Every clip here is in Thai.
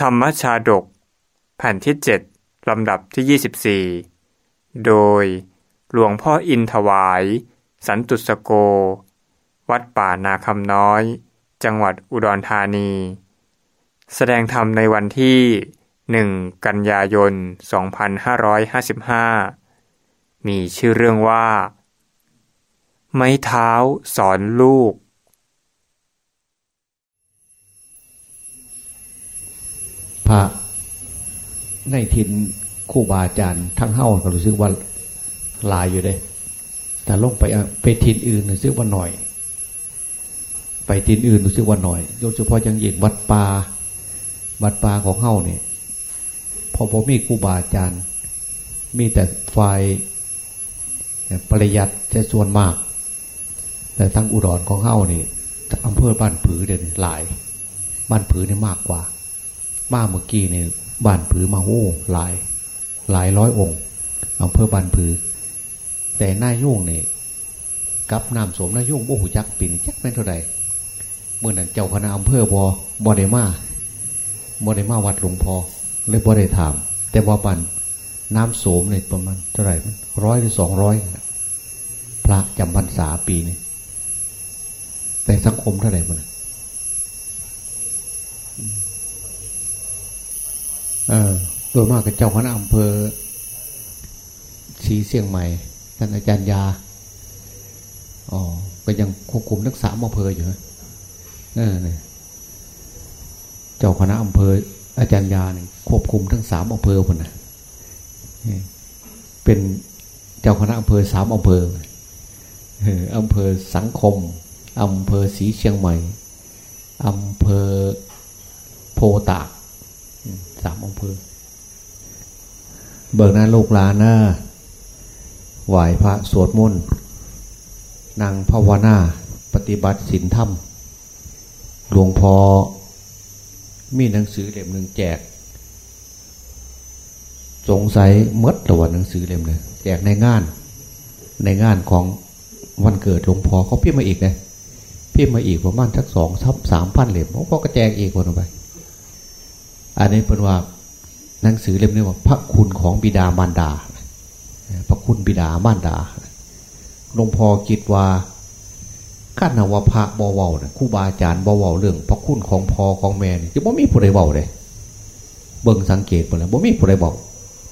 ธรรมชาดก แผ่นที่ 7 ลำดับที่ 24 โดยหลวงพ่ออินถวาย สันตุสโก วัดป่านาคำน้อย จังหวัดอุดรธานี แสดงธรรมในวันที่ 1 กันยายน 2555 มีชื่อเรื่องว่า ไม้เท้าสอนลูก พระในทินคู่บาอาจารย์ทั้งเฮ้าก็รู้สึกว่าลายอยู่เด้แต่ลงไปไปทินอื่นรู้สึกว่าหน่อย ไปทินอื่นรู้สึกว่าหน่อยโดยเฉพาะยังเยิ่งวัดป่าวัดป่าของเฮ้าเนี่ยพอผมมีคู่บาอาจารย์ มีแต่ฝ่ายปริยัติจะส่วนมาก แต่ทั้งอุดรของเฮ้านี่อำเภอบ้านผือเด่นหลาย บ้านผือนี่มากกว่า มาเมื่อกี้เนี่ยบ้านผือมาโอ้หลาย หลายร้อยองค์อำเภอบ้านผือ แต่หน้ายุ่งเนี่ยกับนามสมหน้ายุ่งโอ้หูจักปิ่นจักเป็นเท่าใดเมื่อนั้นเจ้าคณะอำเภอบอบอได้มาบอได้มาวัดหลวงพอเลยบอได้ถาม แต่ว่าบ้านน้ำโสมเนี่ยประมาณเท่าไหร่มันร้อยหรือสองร้อยพระจำพรรษาปีนี่แต่สังคมเท่าไหร่มัน เออโดยมากกับเจ้าคณะอำเภอสีเสียงใหม่ ท่านอาจารย์ยา อ๋อ ก็ยังควบคุมทั้งสามอำเภออยู่นะเออเนี่ยเจ้าคณะอำเภอ อาจารย์ยาเนี่ยควบคุมทั้งสามอำเภอคนนะเป็นเจ้าคณะอำเภอสามอำเภออำเภอสังคม อำเภอสีเชียงใหม่ อำเภอโพตาก สามอำเภอ เบิกหน้าลูกหลานนะไหวพระสวดมนต์นางภาวนา ปฏิบัติศีลธรรม หลวงพ่อมีหนังสือเล่มหนึ่งแจก สงสัยมดตัวหนังสือเล่มนึงแจกในงาน ในงานของวันเกิดหลวงพ่อเขาพิมพ์มาอีกนะพิมพ์มาอีกประมาณสักสองทับสามพันเล่มหลวงพ่อก็แจกอีกคนไป อันนี้เป็นว่าหนังสือเล่มนี้ว่า พระคุณของบิดามารดา พระคุณบิดามารดาหลวงพ่อคิดว่าข้านาวพระบวาวนะคู่บาอาจารย์บววเรื่อง พระคุณของพ่อของแม่นี่จะบ่มีผู้ใดเบาเลยเบิ่งสังเกตหมดแล้วบ่มีผู้ใดบอก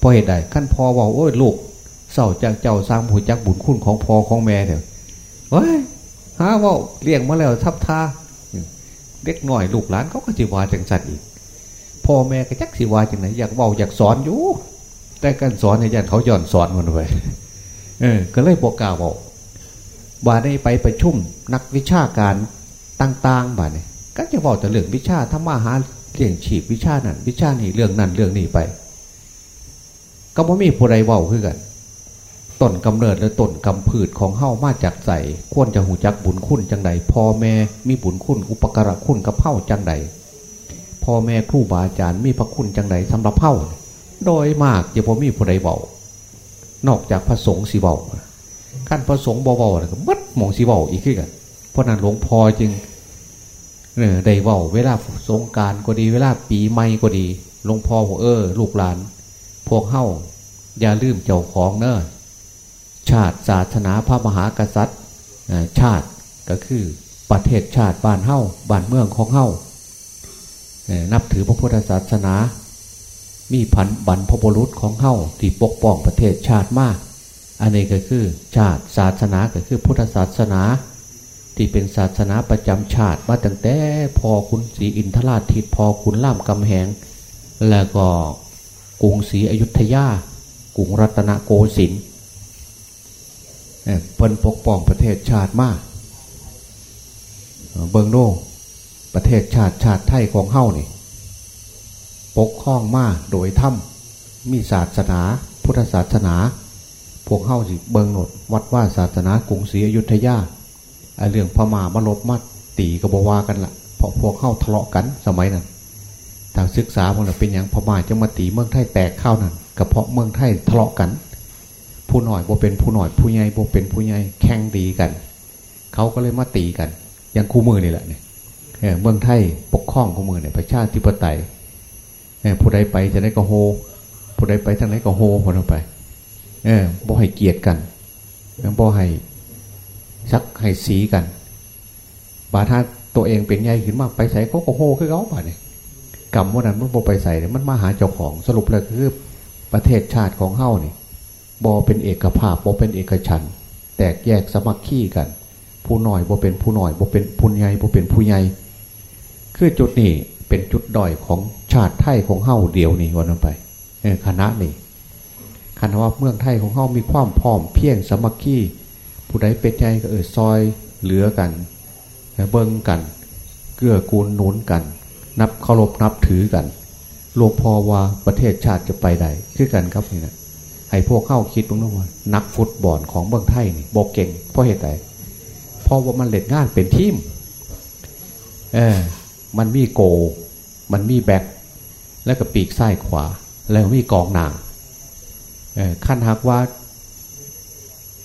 พอเหตุใดขั้นพ่อว่าโอ้ยลูกเศร้าจากเจ้าสร้างผู้จักบุญคุณของพ่อของแม่เถอะเฮ้ยหาว่าเลี้ยงมาแล้วทับทาเด็กหน่อยลูกหลานเขาก็จีวาจังสัตว์อีก พ่อแม่ก็จักสิวาจังไหนอยากเบาอยากสอนอยู่ แต่การสอนในยันเขาย่อนสอนมันไปเออ ก็เลยบอกกล่าวบอกบาได้ไปประชุมนักวิชาการต่างๆบาเนี่ยก็จะบอกแต่เรื่องวิชาธรรมะหาเรื่องฉีกวิชานั้นวิชานี้เรื่องนั้นเรื่องนี้ไป ก็ไม่มีผู้ใดเว้าขึ้นกันต้นกำเนิดและต้นกำพืชของเฮ้ามาจากใส่ควรจะหูจักบุญคุณจังใดพ่อแม่มีบุญคุณอุปการะคุณกับเฮ้าจังใด พ่อแม่ครูบาอาจารย์มีพระคุณจังใดสำหรับเฮ้าโดยมากจะพอมีผู้ใดเบานอกจากพระสงฆ์สีเบาขั้นพระสงฆ์เบาๆก็มัดมองสีเบาอีกขึ้นกันเพราะนั้นหลวงพ่อจึงเออได้เบาเวลาสงการก็ดี เวลาปีใหม่ก็ดีหลวงพ่อบอกเออ ลูกหลาน พวกเฮ้าอย่าลืมเจ้าของเนอะชาติศาสนาพระมหากษัตริย์ชาติก็คือประเทศชาติบ้านเฮ้าบ้านเมืองของเฮ้า นับถือพระพุทธศาสนา มีพันบันพบุรุษของเฮ้าที่ปกป้องประเทศชาติมาก อันนี้ก็คือชาติศาสนาก็คือพุทธศาสนา ที่เป็นศาสนาประจำชาติมาตั้งแต่พอคุณศรีอินทราทิตพอคุณล่ามกำแหง แล้วก็กรุงศรีอยุธยากรุงรัตนโกสินทร์เพิ่นปกป้องประเทศชาติมาก เบิงโน ประเทศชาติชาติไทยของเฮ้านี่ปกครองมาโดยถ้ำมีศาสนา พุทธศาสนา พวกเฮ้าสิเบิงโนด วัดว่าศาสนากรุงศรีอยุธยาไอเรื่องพม่ามาลบมาตีกบวากันละเพราะพวกเฮ้าทะเลาะกันสมัยนั้นทางศึกษามันเป็นอย่างพม่าจะมาตีเมืองไทยแตกเข้านั่นกระเพาะเมืองไทยทะเลาะกัน ผู้หน่อยบ่เป็นผู้หน่อยผู้ใหญ่บ่เป็นผู้ใหญ่แข่งดีกัน เขาก็เลยมาตีกันอย่างคู่มือนี่แหละเนี่ย เมืองไทยปกครองคู่มือเนี่ยประชาธิปไตยผู้ใดไปจะได้ก็โฮ ผู้ใดไปทางไหนก็โฮคนไปเออบ่ให้เกียรติกันบ่ให้ซักให้สีกัน บาถ้าตัวเองเป็นใหญ่ขึ้นมากไปใส่ก็โฮคือเขาป่ะเนี่ยกรรมว่านั้นมันบ่ไปใส่มันมาหาเจ้าของสรุปเลยคือประเทศชาติของเฮ้านี่บ่เป็นเอกภาพบ่เป็นเอกฉันแตกแยกสมัครขี้กัน ผู้หน่อยบ่เป็นผู้หน่อยบ่เป็นผู้ใหญ่บ่เป็นผู้ใหญ่ คือจุดนี้เป็นจุดด้อยของชาติไทยของเฮ้าเดียวนี่วันนั้นไปคณะนี่คณะว่าเมืองไทยของเฮ้ามีความพร้อมเพียงสมัครขี้ผู้ใดเป็นใหญ่ก็เออซอยเหลือกันเบิ้งกันเกื้อกูลหนุนกัน นับเคารพนับถือกันหลวงพ่อว่าประเทศชาติจะไปได้คือกันครับนี่นะให้พวกเข้าคิดตรงนั้นว่านักฟุตบอลของเมืองไทยนี่บอกเก่งเพราะเหตุใดเพราะว่ามันเล่นงานเป็นทีม เออ มันมีโก มันมีแบ็คแล้วก็ปีกซ้ายขวา แล้วมีกองหนาขั้นหักว่า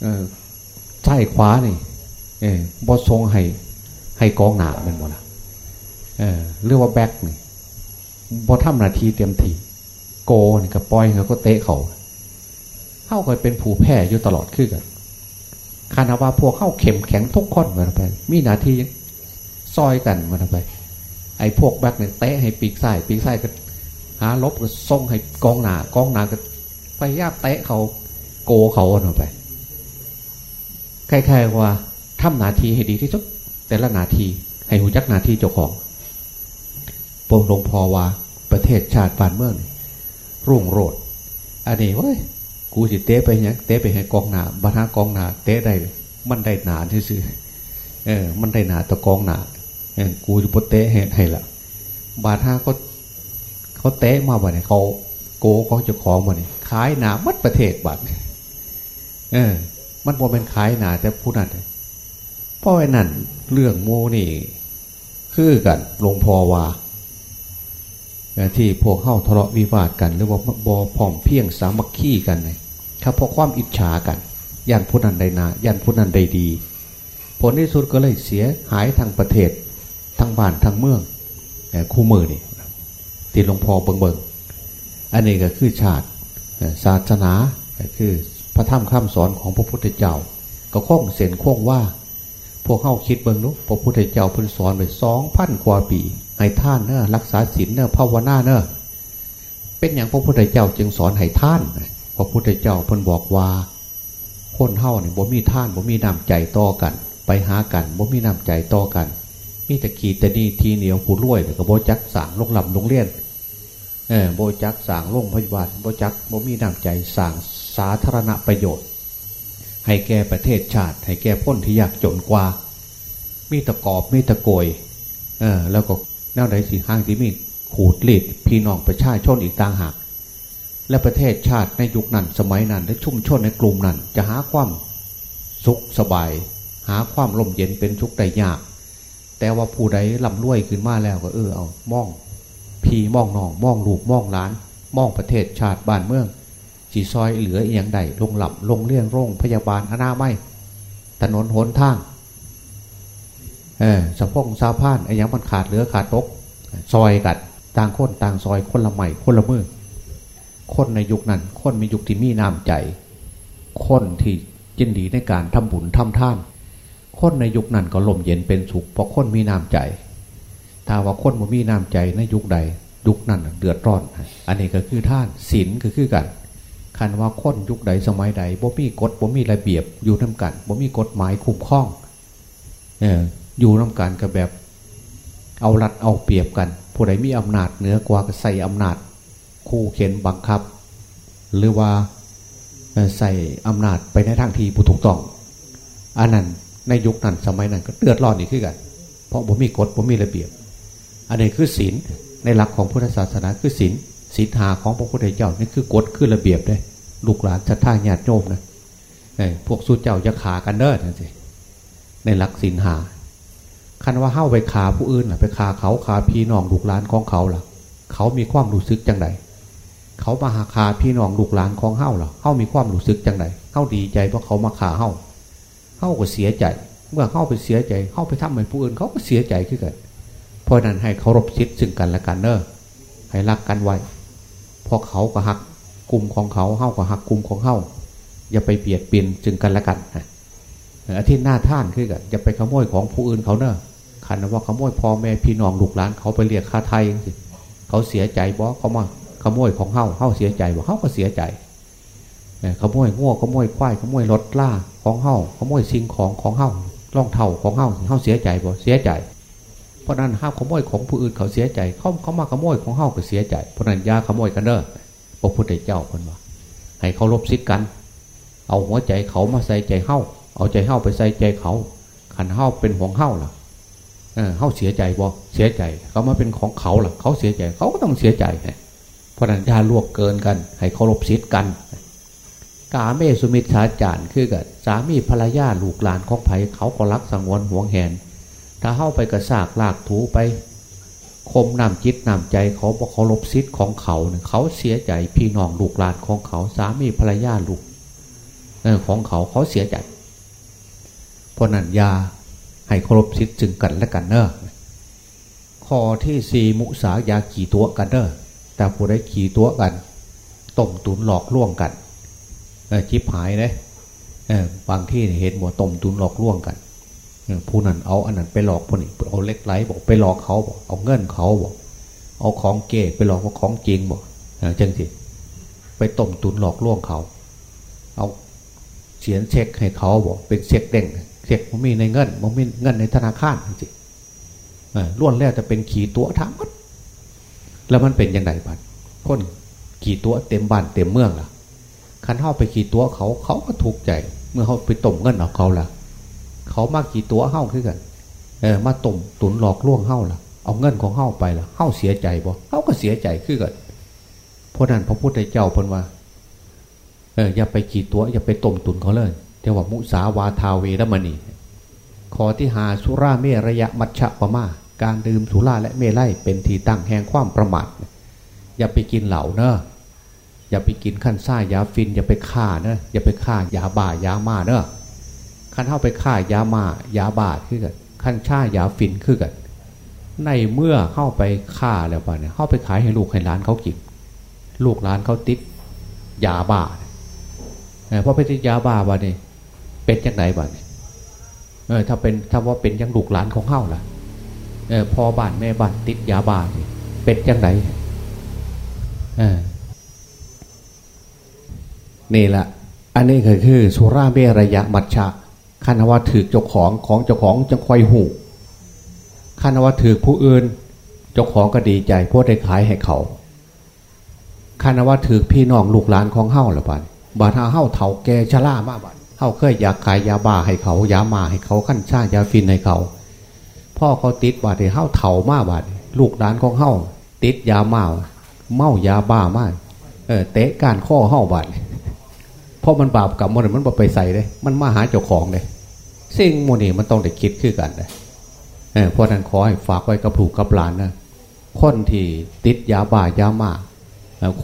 เออซ้ายขวานี่บอทรงให้ให้กองหนาเป็นหมดละเออเรียกว่าแบ็คนี่บอทำนาทีเต็มทีโกนี่กับปอยเขาก็เตะเขาเข้าเคยเป็นผู้แพ้อยู่ตลอดขึ้นกันคานาว่าพวกเข้าเข็มแข็งทุกคนมาไป มีนาทีซอยกันมาไป ไอ้พวกแบ็คเนี่ยเตะให้ปีกซ้ปีกซ้ก็หาลบก็ส่งให้กองหนากองหนาก็ไปยาบเตะเขาโกเขาออกไปใครๆว่าทำนาทีให้ดีที่สุด แต่ละนาทีให้หูจักนาทีเจ้าของปงหลวงพอว่าประเทศชาติบ้านเมืองรุ่งโรดอันนี้เว้ยกูสิเตะไปยังเตะไปให้กองหนาบรรทากองหนาเตะได้มันได้หนาที่สุดเออ มันได้หนาตะกองหนา กูจะปเตะให้ให้ละบาทาก็เขาเตะมาบ่เนี่ยเขาโกเขาจะของมาเนี่ยขายหนามัดประเทศบัตรเออ มันบ่เป็นขายหนาแต่ผู้นั้นเพราะไอ้นั่นเรื่องโมนี่ คือกันหลวงพ่อว่าที่พวกเข้าทะเลาะวิวาทกันหรือว่าบอพร้อมเพียงสามัคคีกันไงครับเพราะความอิจฉากันยันผู้นั้นใดนายันผู้นั้นใดดี ผลที่สุดก็เลยเสียหายทางประเทศ ทางบ้านทางเมืองคู่มือนี่ตีหลวงพ่อเบิงเบิงอันนี้ก็คือชาติศาสนาคือพระธรรมคำสอนของพระพุทธเจ้า ก็คงเส้นคงว่า พวกเข้าคิดเบิงนุพระพุทธเจ้าเพิ่นสอนไปสองพันกว่าปีให้ท่านเนอรักษาศีลเนอภาวนาเนอเป็นอย่างพระพุทธเจ้าจึงสอนให้ท่าน พระพุทธเจ้าเพิ่นบอกว่า คนเฮาเนี่ยบ่มีท่านบ่มีน้ำใจต่อกัน ไปหากันบ่มีน้ำใจต่อกัน มีแต่ขีแต่นี่ทีเหนียวผู้รวยแต่ก็บ่จักสางลงลำลงเลี้ยนเออบจักสางลงพยาบาลบจักบ่มีน้ำใจสางสาธารณประโยชน์ ให้แก่ประเทศชาติ ให้แก่พ้นที่ยากจนกว่า มีตะกอบมีตะโกยเออแล้วก็แนวไหนสิห้างสิมีขูดลีดพี่น้องประชาชนอีกต่างหากและประเทศชาติในยุคนั้นสมัยนั้นและชุ่มชนในกลุ่มนั้น จะหาความสุขสบาย หาความลมเย็นเป็นทุกข์ได้ยาก แต่ว่าผู้ใดลำรวยขึ้นมาแล้วก็เออเอามอง พี่มองน้องมองลูกมองหลาน มองประเทศชาติบ้านเมืองจีซอยเหลือเอียงใดลงหลับลงเลี่ยงโรงพยาบาลอนาไม่ถนนหนทางเออสะพงซาพานไอ้ยังมันขาดเหลือขาดตก ซอยกัดต่างคนต่างซอยคนละใหม่คนละมือคนในยุคนั้น คนมียุคที่มีน้ำใจ คนที่ยินดีในการทำบุญทำท่าน คนในยุคนั้นก็ลมเย็นเป็นสุขเพราะคนมีน้ำใจ ถ้าว่าคนบ่มีน้ำใจในยุคใดยุคนั้นเดือดร้อน อันนี้ก็คือท่านศีลก็คือกันคันว่าคนยุคใดสมัยใดบ่มีกฎบ่มีระเบียบอยู่น้ากันบ่มีกฎหมายคุ้มครองเอออยู่น้ากันกับแบบ เอารัดเอาเปรียบกัน ผู้ใดมีอำนาจเหนือกว่าก็ใส่อำนาจ คู่เข็นบังคับ หรือว่าใส่อำนาจไปในทางที่ผู้ถูกต้องอันนั้น ในยุคนั้นสมัยนั้นก็เดือดร้อนอีกขึ้นกัน เพราะผมมีกฎผมมีระเบียบ อันนี้คือศีลในหลักของพุทธศาสนาคือศีลศีลหาของพระพุทธเจ้านี่คือกฎคือระเบียบเลยลูกหลานศรัทธาญาติโยมนะพวกสู้เจ้าจะขากันเด้อนั่นสิในหลักศีลหาคันว่าเฮ้าไปขาผู้อื่นล่ะไปขาเขาขาพี่น้องลูกหลานของเขาล่ะ เขามีความรู้สึกจังไดเขามาหาขาพี่น้องลูกหลานของเฮ้าล่ะเฮ้ามีความรู้สึกจังไดเฮ้าดีใจเพราะเขามาขาเฮ้า เฮ้าก็เสียใจ เมื่อเฮ้าไปเสียใจเฮ้าไปทำให้ผู้อื่นเขาก็เสียใจขึ้นกันเพราะนั้นให้เคารพสิทธิ์ซึ่งกันและกันเนอะให้รักกันไว้พอเขาก็หักกลุ่มของเขาเฮ้าก็หักกลุ่มของเฮ้าอย่าไปเบียดเบียนจึงกันและกันอาทิตย์หน้าท่านคือกันอย่าไปขโมยของผู้อื่นเขาเนอะคันว่าขโมยพ่อแม่พี่น้องลูกหลานเขาไปเรียกค่าไทยเขาเสียใจบ่เขามาขโมยของเฮ้าเฮ้าเสียใจบ่เฮ้าก็เสียใจ ขโมยง้วขโมยควายขโมยรถล่าของเฮ้าขโมยสิ่งของของเฮ้าล่องเท่าของเฮ้าเฮ้าเสียใจบ่เสียใจ เพราะนั้นห้ามขโมยของผู้อื่นเขาเสียใจ เขาเขามาขโมยของเฮ้าก็เสียใจ เพราะนั้นยาขโมยกันเด้อพระพุทธเจ้าคนว่า ให้เขาลบซิดกัน เอาหัวใจเขามาใส่ใจเฮ้าเอาใจเฮ้าไปใส่ใจเขาขันเฮ้าเป็นห่วงเฮ้าล่ะเขาเสียใจบ่เสียใจ เขามาเป็นของเขาล่ะ เขาเสียใจเขาก็ต้องเสียใจเพราะนั้นยาลวกเกินกัน ให้เขาลบซิดกัน กาเมสุมิชาจารคือกับสามีภรรยาลูกหลานของไผ่เขาก็รักสังวรห่วงแหน ถ้าเข้าไปกระซากลากถูไปคมนำจิตนำใจเขาบอกเขาลบซิดของเขาเนี่ยเขาเสียใจพี่น้องลูกหลานของเขาสามีภรรยาลูกของเขาเขาเสียใจเพราะนั้นยาให้เคารพสิทธิ์จึงกันและกันเนอะข้อที่สี่มุสายาขี่ตัวกันเนอะแต่ผู้ได้ขี่ตัวกันต้มตุนหลอกล่วงกัน จิบหายเลยบางที่เห็นหมดต้มตุนหลอกล่วงกันผู้นั้นเอาอันนั้นไปหลอกผู้นี้เอาเล็กไหลบอกไปหลอกเขาบอกเอาเงินเขาบอกเอาของเก๋ไปหลอกว่าของจริงบอกจังสิไปต้มตุนหลอกล่วงเขา เอาเสียนเช็คให้เขาบอกเป็นเช็คเด้งเช็คมันมีในเงินมันมีเงินในธนาคารจริงล้วนแล้วจะเป็นขี่ตัวทั้งหมดแล้วมันเป็นยังไงบ้างคนขี่ตัวเต็มบ้านเต็มเมืองล่ะ คันเข้าไปขี่ตัวเขาเขาก็ถูกใจ เมื่อเขาไปต้มเงินเอาเขาล่ะเขามากี่ตัวเฮ้าขึ้นกันเออมาต้มตุนหลอกล่วงเฮ้าล่ะเอาเงินของเฮ้าไปล่ะเฮ้าเสียใจบ่เฮ้าก็เสียใจขึ้นกันเพราะนั้นพระพุทธเจ้าพูดว่าเอออย่าไปกี่ตัวอย่าไปต้มตุนเขาเลยเรียกว่ามุสาวาทาเวรมณีขอที่หาสุราเมระยะมัชฌะปะมาการดื่มสุราและเมลัยเป็นทีตั้งแห่งความประมาทอย่าไปกินเหล่าเนอะ อย่าไปกินขั้นซ่ายาฟิน อย่าไปฆ่าเนอะอย่าไปฆ่ายาบ้ายามาเนอะขั้นเข้าไปฆ่ายามา ยาบาดขึ้นกันขั้นช่ายาฟินขึ้นกันในเมื่อเข้าไปฆ่าแล้วป่ะเนี่ยเข้าไปขายให้ลูกให้ร้านเขากินลูกร้านเขาติดยาบ้าเพราะไปติดยาบ้าบ่เนี่ยเป็นยังไงบ่เนี่ยเออถ้าเป็นถ้าว่าเป็นยังลูกหลานของเข้าล่ะเออพอบ้านแม่บ้านติดยาบ้าเป็นยังไงเออ นี่แหละอันนี้คือคือสุราเมรยะมัชชะคานว่าถือเจ้าของของเจ้าของจะคอยหูคานว่าถือผู้อื่น เจ้าของก็ดีใจพวกได้ขายให้เขาคานว่าถือพี่น้องลูกหลานของเฮ้าละบัดบาดเฮ้าเถาแกชะล่ามากบัดเฮ้าเคยอยากขายยาบ้าให้เขายามาให้เขาขั้นชายาฟินให้เขาพ่อเขาติดบาดเฮ้าเถามากบาดลูกหลานของเฮ้าติดยาเมาเมายาบ้ามากเออเตะการข้อเฮ้าบาดเเพราะมันบาปกับมันมันไปใส่เลย มันมาหาเจ้าของเลยสิ่งโมนี่มันต้องได้คิดขึ้นกันเลยเพราะนั้นขอให้ฝากไว้กับผูกกับหลานนะคนที่ติดยาบ้ายามา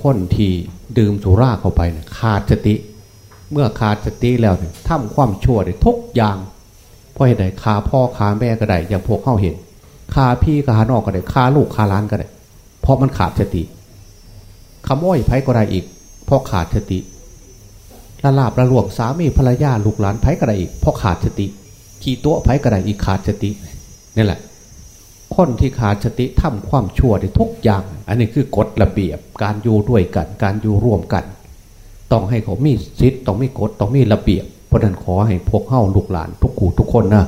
คนที่ดื่มสุราเข้าไปนะขาดสติ เมื่อขาดสติแล้วเนี่ยทำความชั่วได้ทุกอย่างเพราะเหตุใดคาพ่อคาแม่ก็ได้อย่างพวกเข้าเห็นคาพี่คานอกก็ได้คาลูกคาล้านก็ได้ เพราะมันขาดสติขโมยไพ่ก็ได้อีก เพราะขาดสติ ละลาบละลวงสามีภรรยาลูกหลานไผ่กระไดอีกเพราะขาดสติ ขี่ตัวไผ่กระไดอีกขาดสตินี่แหละ คนที่ขาดสติทำความชั่วได้ทุกอย่าง อันนี้คือกฎระเบียบการอยู่ด้วยกัน การอยู่ร่วมกัน ต้องให้เขามีสิทธิ์ต้องมีกฎต้องมีระเบียบ เพราะนั้นขอให้พวกเข้าลูกหลานทุกขู่ทุกคนนะ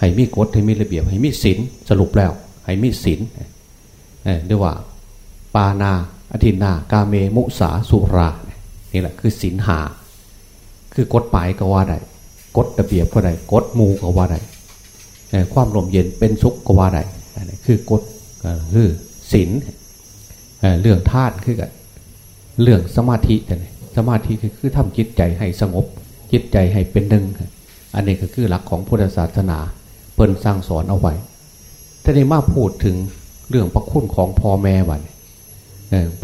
ให้มีกฎให้มีระเบียบ ให้มีศีลสรุปแล้ว ให้มีศีลเรียกว่า ปานาอธินา กาเมมุสาสุรา นี่แหละคือศีลหา คือกฎหมายก็ว่าได้กฎระเบียบก็ได้กฎมูก็ว่าได้ความลมเย็นเป็นสุขก็ว่าได้คือกฎคือศีลเรื่องธาตุคือกันเรื่องสมาธิแต่สมาธิคือคือทำจิตใจให้สงบจิตใจให้เป็นหนึ่ง อันนี้ก็คือหลักของพุทธศาสนาเปิ้นสร้างสอนเอาไว้ถ้าในมาพูดถึงเรื่องพระคุณของพ่อแม่วัน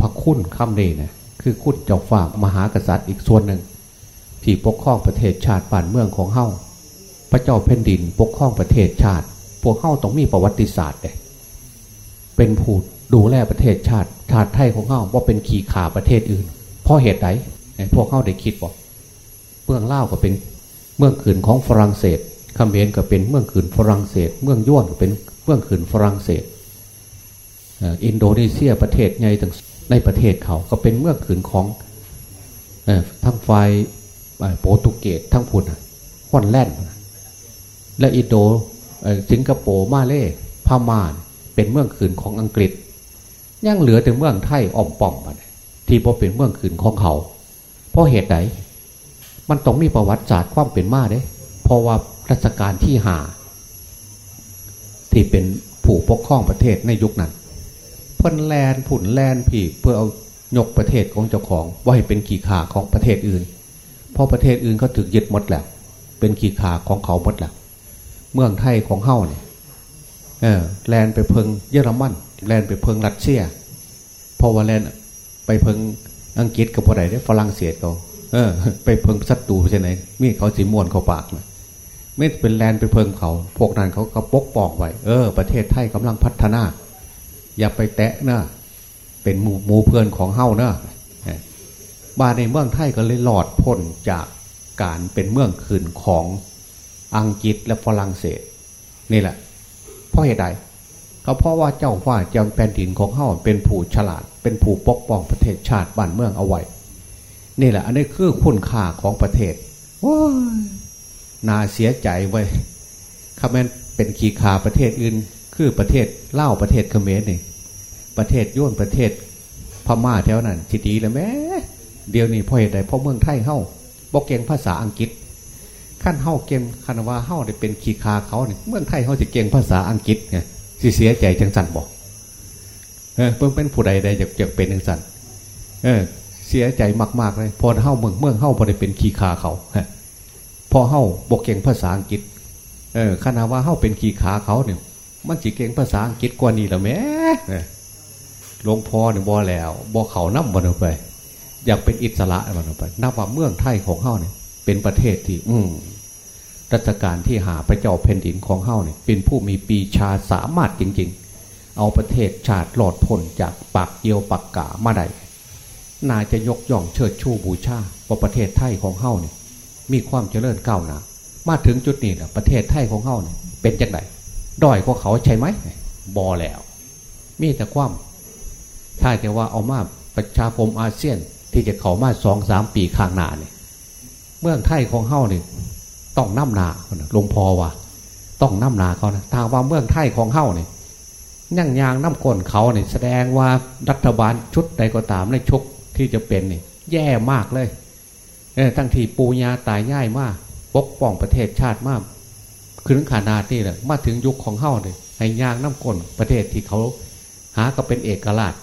พระคุณคำนี้นะคือคุณเจ้าฝากมหากษัตริย์อีกส่วนหนึ่ง ที่ปกครองประเทศชาติบ้านเมืองของเฮาพระเจ้าแผ่นดินปกครองประเทศชาติ พวกเฮาต้องมีประวัติศาสตร์เลยเป็นผู้ดูแลประเทศชาติ ชาติไทยของเขาว่าเป็นขี่ขาประเทศอื่น เพราะเหตุใดพวกเขาได้คิดบอกเมืองเล่าก็เป็นเมืองขืนของฝรั่งเศสคำเขนก็เป็นเมืองขืนฝรั่งเศส เมืองย้วนก็เป็นเมืองขืนฝรั่งเศสอินโดนีเซียประเทศใหญ่ต่างในประเทศเขาก็เป็นเมืองขืนของทั้งไฟ โปรตุเกสทั้งพุนฮอนแลนด์และอินโดสิงคโปร์มาเลพม่าเป็นเมืองขืนของอังกฤษยังเหลือแต่เมืองไทยอ่อมป่อมที่พอเป็นเมืองขืนของเขา เพราะเหตุใดมันต้องมีประวัติศาสตร์ความเป็นมาเด้เพราะว่ารัชกาลที่หาที่เป็นผู้ปกครองประเทศในยุคนั้นเพิ่นแลนผุนแลนผีเพื่อเอายกประเทศของเจ้าของว่าให้เป็นขี่ขาของประเทศอื่น เพราะประเทศอื่นเขาถึกยึดหมดแหละเป็นขี่ขาของเขาหมดแหละเมืองไทยของเฮ้าเนี่ยเออแลนไปเพิงเยอรมันแลนไปเพิงรัสเซียพราะว่าแลนไปเพิงอังกฤษกับพอใดได้ฝรั่งเศสเขาเออ ไปเพิงศัตรูใช่ไหมมีเขาสีม่วนเขาปากนะไม่เป็นแลนไปเพิงเขา พวกนั้นเขาก็ปกป้องไว้ เออ ประเทศไทยกำลังพัฒนา อย่าไปแตะนะเป็นหมู่หมู่เพื่อนของเฮ้านะ บาในเมืองไทยก็เลยหลอดพ้นจากการเป็นเมืองคืนของอังกฤษและฝรั่งเศส นี่แหละ เพราะเหตุใดก็เพราะว่าเจ้าว่าเจ้าแผ่นดินของเฮ้าเป็นผู้ฉลาด เป็นผู้ปกป้องประเทศชาติบ้านเมืองเอาไว้ นี่แหละ อันนี้คือคุณค่าของประเทศว้านาเสียใจไว้คำนั้นเป็นขีขาประเทศอื่น คือประเทศเล่าประเทศเขมรนี่ประเทศย่นประเทศพม่าแถวนั้นจิดีแล้วแม่ เดี๋ยวนี้พ่อเหตุใดเพราะเมืองไทยเฮ้าบอกเก่งภาษาอังกฤษขั้นเฮ้าเก่งคันว่าเฮ้าได้เป็นขีคาเขาเนี่ยเมืองไทยเฮ้าจะเก่งภาษาอังกฤษไงสิเสียใจจังสันบอกเออเพิ่งเป็นผู้ใดใดจะจะเป็นจังสันเออ เสียใจมากๆเลยพอเฮ้าเมืองเมืองเฮ้าพอได้เป็นขีคาเขาฮะพอเฮ้าบอกเก่งภาษาอังกฤษ เออขนาว่าเฮ้าเป็นขีขาเขาเนี่ยมันจีเก่งภาษาอังกฤษกว่านี้แล้วแม่หลวงพ่อเนี่ยบอแล้วบอเขานับมันออกไป อยากเป็นอิสระมันออกไปนับว่าเมืองไทยของเฮ้าเนี่ย เป็นประเทศที่ อืรัชกาลที่หาพระเจ้าแผ่นดินของเฮ้าเนี่ย เป็นผู้มีปีชาสามารถจริง ๆ เอาประเทศชาติหลอดพ้นจากปากเยียวปากกามาได้นาจะยกย่องเชิดชูบูชาว่าประเทศไทยของเฮ้าเนี่ย มีความเจริญก้าวหน้ามาถึงจุดนี้นะประเทศไทยของเฮ้าเนี่ยเป็นจังไงด้อยกว่าเขาใช่ไหมบอแล้ว มีแต่ความถ้าแต่ว่าเอามาประชาคมอาเซียน ที่จะเขามาสองสามปีข้างหน้าเนี่ยเมืองไทยของเฮ้าเนี่ยต้องน้ำนาหลวงพ่อว่า ต้องน้ำนาเขานะถ้าว่าเมืองไทยของเฮ้าเนี่ยยั่งยางน้ำก้นเขาเนี่ยแสดงว่ารัฐบาลชุดใดก็ตามในชกที่จะเป็นเนี่ยแย่มากเลยเออทั้งที่ปูญาตายง่ายมากปกป้องประเทศชาติมากคือถึงขนาที่แหละมาถึงยุคของเฮ้าเลยให้ยางน้ำก้นประเทศที่เขาหาก็เป็นเอกราช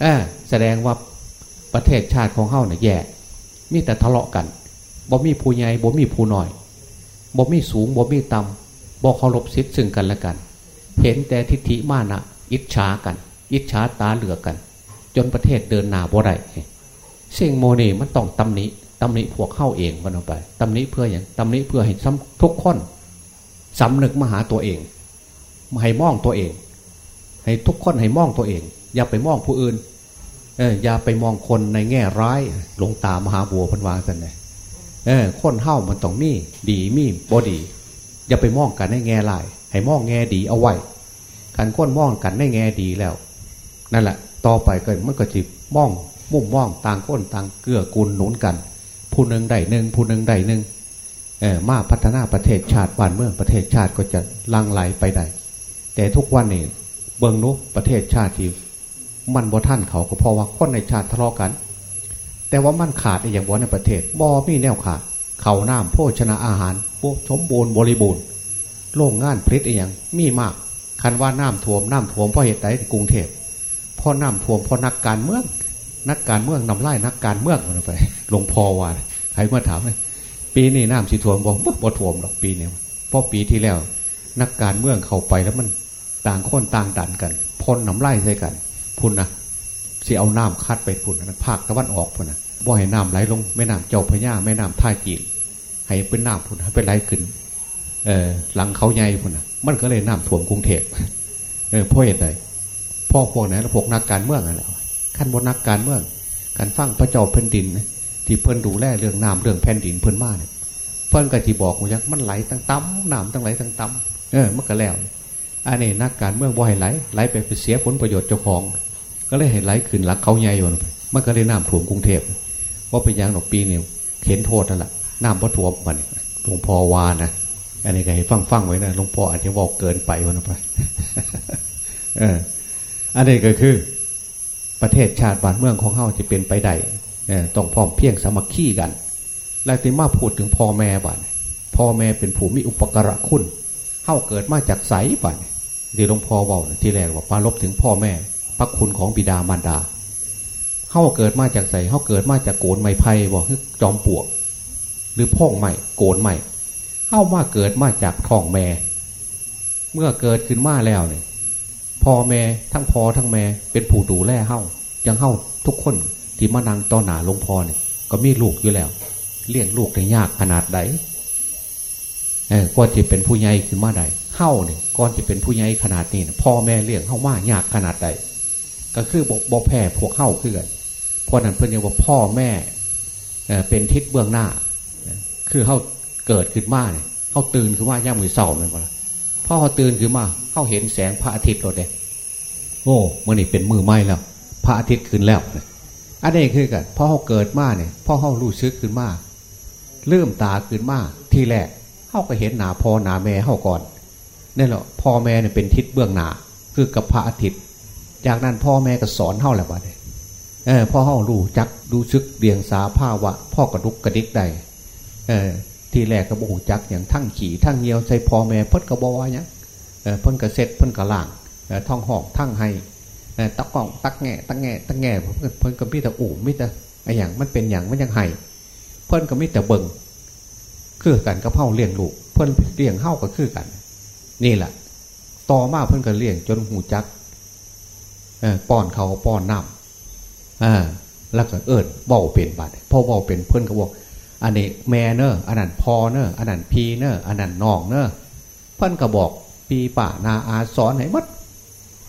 เออแสดงว่า ประเทศชาติของเฮ้าเนี่ยแย่มีแต่ทะเลาะกันบ่มีผู้ใหญ่บ่มีผู้น้อยบ่มีสูงบ่มีต่ำบ่เคารพสิทธิ์ซึ่งกันและกัน เห็นแต่ทิฏฐิมานะอิจฉากัน อิจฉาตาเหลือกัน จนประเทศเดินหน้าบ่ได้เสิ่งโมนี่มันต้องตำหนิตำหนิพวกเข้าเองมันออกไปตำหนิเพื่ออย่างตำหนิเพื่อให้ทุกคนสำนึกมาหาตัวเองให้มองตัวเอง ให้ทุกคนให้มองตัวเอง อย่าไปมองผู้อื่น อย่าไปมองคนในแง่ร้ายหลงตามหาบัวพันวางกันเลยเออคนเฮ้ามันต้องมีดีมีบอดี อย่าไปมองกันในแง่ลาย ให้มองแง่ดีเอาไว้การค้นมองกันในแง่ดีแล้ว นั่นแหละ ต่อไปเกิดมันก็จิมอง มุ่งมองต่างค้นต่างเกื้อกูลหนุนกัน ผู้หนึ่งได้หนึ่งผู้หนึ่งได้หนึ่งเออมาพัฒนาประเทศชาติบ้านเมืองประเทศชาติก็จะลังไหลไปได้แต่ทุกวันนี้เบื้องนุประเทศชาติที่ มันบ่ท่านเขาก็เพราะว่าคนในชาติทะเลาะกัน แต่ว่ามันขาดอย่างบ่ในประเทศบ่มีแนวขาดเขาน้ำโภชนะอาหารพวกสมบูรณ์บริบูรณ์โรงงานผลิตอย่างมีมากคันว่าน้ำท่วมน้ำท่วมเพราะเหตุใดกรุงเทพพอน้ำท่วมพอนักการเมืองนักการเมืองนำไล่นักการเมืองมันไปหลวงพ่อว่าใครมาถามเลยปีนี้น้ำสีท่วมบอกบ่ท่วมหรอกปีนี้เพราะปีที่แล้ว นักการเมืองเข้าไปแล้วมันต่างคนต่างดันกันพ่นน้ำไล่ใส่กัน พุ่นนะสิเอาน้ำคัดไปพุ่นนะภาคตะวันออกพุ่นนะบ่ให้น้ำไหลลงแม่น้ำเจ้าพญาแม่น้ำท่าจีนให้เป็นน้ำพุ่นให้เป็นไหลขึ้นเออหลังเขาใหญ่พุ่นนะมันก็เลยน้ำท่วมกรุงเทพเออเพราะเหตุใดพ่อพวกไหนแล้วพวกนักการเมืองอะไรขั้นบนนักการเมืองการฟังพระเจ้าแผ่นดินที่เพิ่นดูแลเรื่องน้ำเรื่องแผ่นดินเพิ่นมาเนี่ยเพิ่นก็จีบอกว่ามันไหลตั้งต่ำน้ำตั้งไหลตั้งต่ำเออมันก็แล้วอันนี้นักการเมืองบ่ให้ไหลไหลไปไปเสียผลประโยชน์เจ้าของ ก็เลยให้ไหลขึ้นหลักเขาใหญ่วนไปมันก็เลยน้ำถ่วมกรุงเทพว่าเป็นย่างดอกปีเนี่ยเข็นโทษนั่นแหละน้ำพระถ่วมมันหลวงพ่อวานะอันนี้ก็ให้ฟังฟังไว้นะหลวงพ่ออาจจะบอกเกินไปวันไปเอออันนี้ก็คือ ประเทศชาติบ้านเมืองของเฮาจะเป็นไปได้ต้องพร้อมเพียงสามัคคีกันแล้วที่มาพูดถึงพ่อแม่บ้านพ่อแม่เป็นผู้มีอุปการะคุณเฮาเกิดมาจากใสบ้านที่หลวงพ่อบอกที่แรกว่าปาลบถึงพ่อแม่ พระคุณของบิดามารดาเฮาเกิดมาจากใสเฮาเกิดมาจากโกนไม้ไผ่บอกจอมปวก หรือพ่องใหม่โกนใหม่เฮามาเกิดมาจากท้องแม่ เมื่อเกิดขึ้นมาแล้วเนี่ยพ่อแม่ทั้งพ่อทั้งแม่เป็นผู้ดูแลเฮายังเฮาทุกคนที่มานั่งต่อหนาหลวงพ่อเนี่ยก็มีลูกอยู่แล้ว เลี้ยงลูกได้ยากขนาดไหนเออก็จะเป็นผู้ใหญ่ขึ้นมาได้เฮาเนี่ยก่อนจะเป็นผู้ใหญ่ขนาดนี้พ่อแม่เลี้ยงเฮามายากขนาดใด ก็คือบบบแพ่พวกเฮาคือกันเพราะนั้นเพื่อนเรียกว่าพ่อแม่เป็นทิศเบื้องหน้า คือเฮาเกิดขึ้นมาเนี่ยเฮาตื่นขึ้นมาย่ามือเศร้าเหมือนกันพ่อเขาตื่นขึ้นมาเข้าเห็นแสงพระอาทิตย์เราเด้โอ้เมื่อนี่เป็นมือไหมแล้ว พระอาทิตย์ขึ้นแล้วอันนี้คือกันพ่อเขาเกิดมาเนี่ยพ่อเขารู้ซึกขึ้นมาเริ่มตาขึ้นมาที่แรกเขาก็เห็นหนาพ่อหนาแม่เขาก่อนนี่แหละพ่อแม่เนี่ยเป็นทิศเบื้องหนาคือกับพระอาทิตย์ จากนั้นพ่อแม่ก็สอนเขาแหละบ้าเนี่ยเออพ่อเขารู้จักดูซึกเดียงสาผ้าวะพ่อกระดุกกระดิกได้เออทีแรกก็บอกจักอย่างทั้งขี่ทั้งเงียวใส่พ่อแม่เพิ่นกระบอกว่าเนี่ยเพิ่นกระเซ็ตเพิ่นกระล่างท่องหอกทั้งให้ตักกล่องตักแง่ตักแง่ตักแง่เพิ่นก็มีแต่อู่มีแต่ไออย่างมันเป็นอย่างมันยังให้เพิ่นก็มีแต่เบิ่งคือกันกับเผาเลี้ยงลูกเพิ่นเลี้ยงเฮ้าก็คือกัน นี่แหละต่อมาเพิ่นก็เลี้ยงจนหูจัก ป้อนเขาป้อนน้ำแล้วก็เอิดเบาเป็นบาดพอเบาเป็นเพิ่อนก็บอกอันนี้แม่เนออันนั้นพอเนออันนั้นพีเนออันนั้นนองเนอเพิ่อนก็บอกปีป่านาอาสอนให้มัด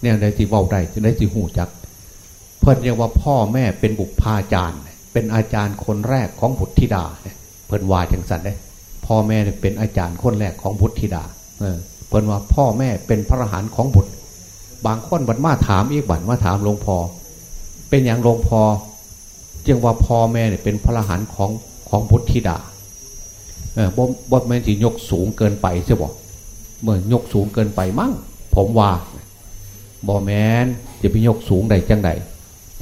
เนี่ยได้สิเว้าได้จะได้สิหูจัก เพิ่อนเรียกว่าพ่อแม่เป็นบุพาจารย์ เป็นอาจารย์คนแรกของบุตรธิดาเพิ่อนว่าจังสันเลยพ่อแม่เป็นอาจารย์คนแรกของบุตรธิดาเพิ่อนว่าพ่อแม่เป็นพระอรหันต์ของบุตร บางคนบัดมาถามอีกบัดมาถามหลวงพ่อเป็นอย่างหลวงพ่อจึงว่าพ่อแม่เนี่ยเป็นพระรหันต์ของของพุทธิดาเออบ่บ่แม่นสิยกสูงเกินไปใช่บ่เมื่อยกสูงเกินไปมั่งผมว่าบ่แมนจะไปยกสูงใดจังใด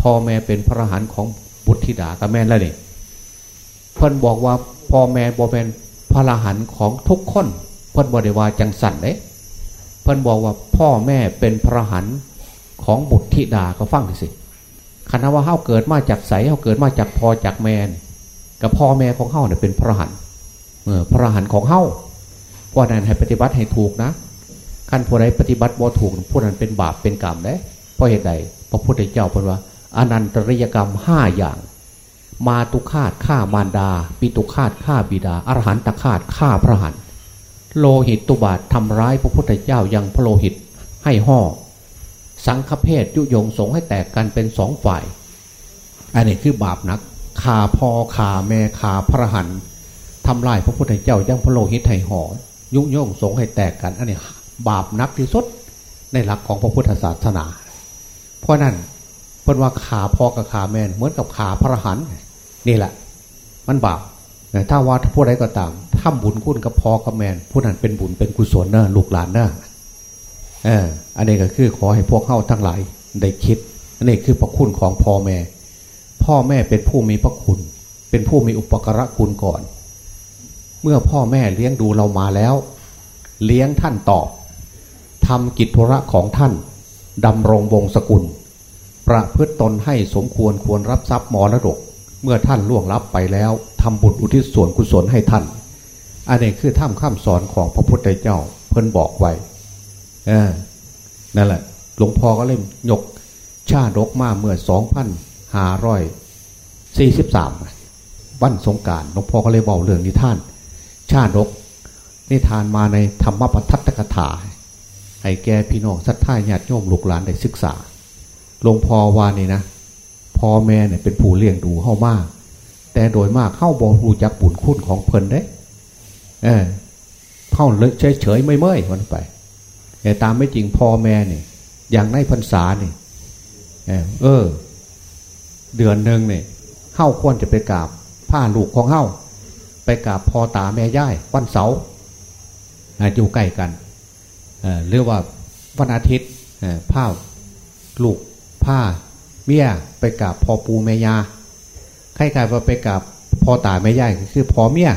พ่อแม่เป็นพระหันของบุตรธิดาก็แม่นแล้วนี่เพิ่นบอกว่าพ่อแม่บ่เป็นพระหันของทุกคนเพิ่นบอกได้ว่าจังสันเด้ พิ่นบอกว่าพ่อแม่เป็นพระหันของบุตรธิดาก็ฟังสิคณะว่าเฮาเกิดมาจากใสเฮาเกิดมาจากพ่อจากแม่กับพ่อแม่ของเฮาเนี่ยเป็นพระหันเออพระหันของเฮาเพราะนั้นให้ปฏิบัติให้ถูกนะขั้นผู้ใดปฏิบัติบ่ถูกผู้นั้นเป็นบาปเป็นกรรมได้เพราะเหตุใดพระพุทธเจ้าพูดว่า อนันตริยกรรมห้าอย่าง มาตุคาตฆ่ามารดา ปิตุคาตฆ่าบิดาอรหันตคาตฆ่าพระหัน โลหิตตุบาททำร้ายพระพุทธเจ้ายังพระโลหิตให้ห่อ สังฆเพศยุยงสงให้แตกกันเป็นสองฝ่าย อันนี้คือบาปนักขาพ่อขาแม่ขาพระหันทำลายพระพุทธเจ้ายังพระโลหิตไทยหอยุยงสงให้แตกกันอันนี้บาปนักที่สุดในหลักของพระพุทธศาสนา เพราะนั้นเป็นว่าขาพ่อกับขาแม่เหมือนกับขาพระหันนี่แหละ มันบาป ถ้าว่าผู้ใดก็ตามถ้าบุญคุณกับพอกับแม่ผู้นั้นเป็นบุญเป็นกุศลเนอะลูกหลานเนอะเอออันนี้ก็คือขอให้พวกเข้าทั้งหลายได้คิดอันนี้คือพระคุณของพ่อแม่ พ่อแม่เป็นผู้มีพระคุณ เป็นผู้มีอุปการะคุณก่อน เมื่อพ่อแม่เลี้ยงดูเรามาแล้ว เลี้ยงท่านตอบทำกิจธุระของท่านดำรงวงศกุล ประพฤตตนให้สมควรควรรับทรัพย์มรดก เมื่อท่านล่วงลับไปแล้ว ทำบุญอุทิศส่วนกุศลให้ท่าน อันนี้คือท่ามข้ามสอนของพระพุทธเจ้าเพิ่นบอกไว้นั่นแหละ หลวงพ่อก็เล่มยกชาดกมาเมื่อสองพันห้าร้อยสี่สิบสามวันสงการหลวงพ่อก็เลยบอกเรื่องนิทาน ชาดกนิทานมาในธรรมปทัตตกถาให้แกพี่น้องสัทธาญาติโยมลูกหลานได้ศึกษาหลวงพ่อวานี่นะพ่อแม่เนี่ยเป็นผู้เลี้ยงดูเข้ามาก แต่โดยมากเข้าบอรู้จักบุญคุณของเพลินได้เออเข้าเฉยเฉยไม่เมื่อยวันไปแต่ตามไม่จริงพ่อแม่เนี่ยอย่างในพรรษาเนี่ยเออ เดือนหนึ่งเนี่ยเข้าควรจะไปกราบผ้าลูกของเข้าไปกราบพ่อตาแม่ย่ายวันเสาร์อยู่ใกล้กันเรียกว่าวันอาทิตย์ผ้าลูกผ้าเมียไปกราบพ่อปูแม่ยา ครกายว่าไปกราบพ่อตาแม่ยายคือพ่อเมีย